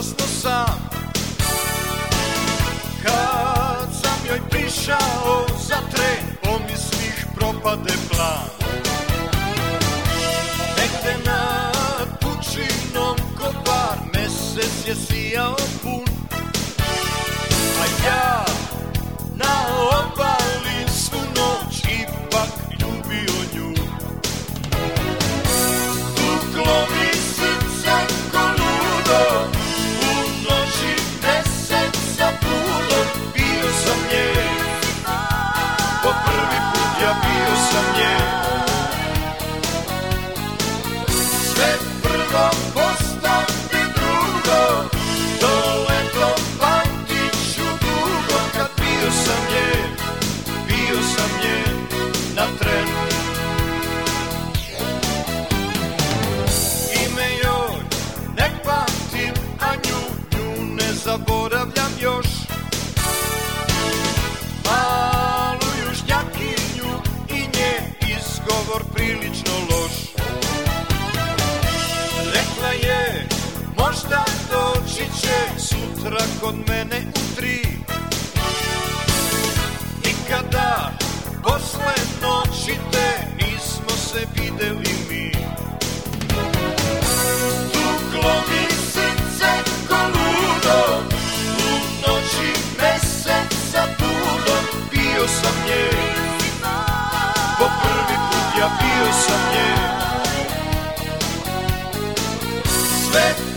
sam. Kad sam joj prišao za tren Pomisliš propade plan. Negde nad pučinom kobar Mesec je sijao pun. A ja na prvi put ja kod mene u tri. Nikada posle noći te nismo se videli mi. Tuklo mi srce ko ludo U noći meseca puno Bio sam nje Po prvi put ja bio sam nje Sve